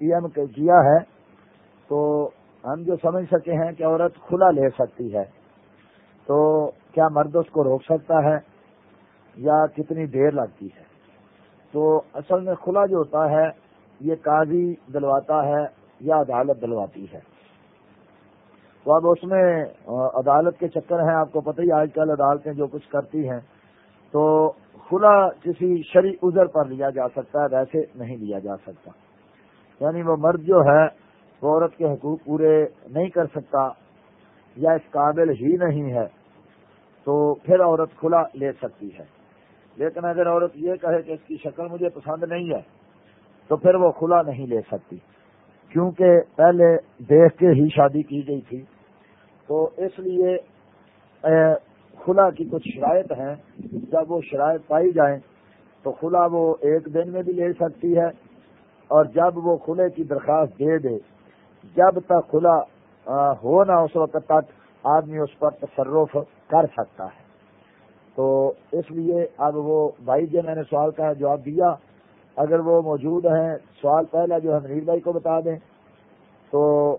P M کیا ہے، تو ہم جو سمجھ سکے ہیں کہ عورت کھلا لے سکتی ہے، تو کیا مرد اس کو روک سکتا ہے یا کتنی دیر لگتی ہے؟ تو اصل میں کھلا جو ہوتا ہے، یہ قاضی دلواتا ہے یا عدالت دلواتی ہے۔ تو اب اس میں عدالت کے چکر ہیں، آپ کو پتہ ہی آج کل عدالتیں جو کچھ کرتی ہیں، تو کھلا کسی شرع عذر پر لیا جا سکتا ہے، ویسے نہیں لیا جا سکتا۔ یعنی وہ مرد جو ہے، وہ عورت کے حقوق پورے نہیں کر سکتا یا اس قابل ہی نہیں ہے، تو پھر عورت کھلا لے سکتی ہے۔ لیکن اگر عورت یہ کہے کہ اس کی شکل مجھے پسند نہیں ہے، تو پھر وہ کھلا نہیں لے سکتی۔ کیونکہ پہلے دیکھ کے ہی شادی کی گئی تھی، تو اس لیے کھلا کی کچھ شرائط ہیں۔ جب وہ شرائط پائی جائیں، تو کھلا وہ ایک دن میں بھی لے سکتی ہے اور جب وہ کھلے کی درخواست دے دے، جب تک کھلا ہو نہ اس وقت تک آدمی اس پر تصرف کر سکتا ہے۔ تو اس لیے اب وہ بھائی جی جو میں نے سوال کا جواب دیا۔ اگر وہ موجود ہیں، سوال پہلا جو ہے بھائی کو بتا دیں۔ تو